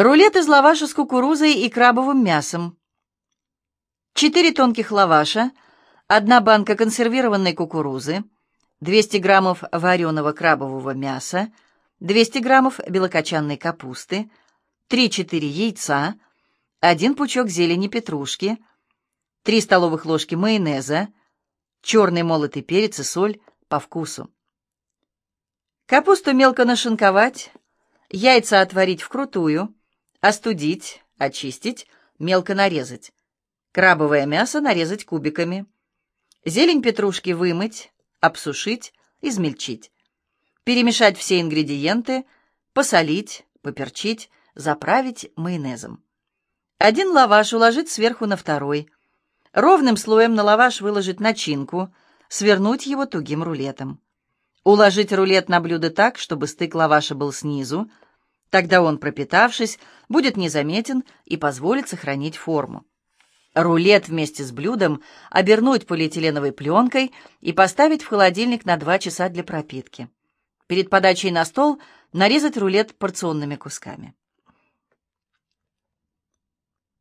Рулет из лаваша с кукурузой и крабовым мясом. 4 тонких лаваша, одна банка консервированной кукурузы, 200 граммов вареного крабового мяса, 200 граммов белокочанной капусты, 3-4 яйца, 1 пучок зелени петрушки, 3 столовых ложки майонеза, черный молотый перец и соль по вкусу. Капусту мелко нашинковать, яйца отварить вкрутую, остудить, очистить, мелко нарезать. Крабовое мясо нарезать кубиками. Зелень петрушки вымыть, обсушить, измельчить. Перемешать все ингредиенты, посолить, поперчить, заправить майонезом. Один лаваш уложить сверху на второй. Ровным слоем на лаваш выложить начинку, свернуть его тугим рулетом. Уложить рулет на блюдо так, чтобы стык лаваша был снизу, Тогда он, пропитавшись, будет незаметен и позволит сохранить форму. Рулет вместе с блюдом обернуть полиэтиленовой пленкой и поставить в холодильник на 2 часа для пропитки. Перед подачей на стол нарезать рулет порционными кусками.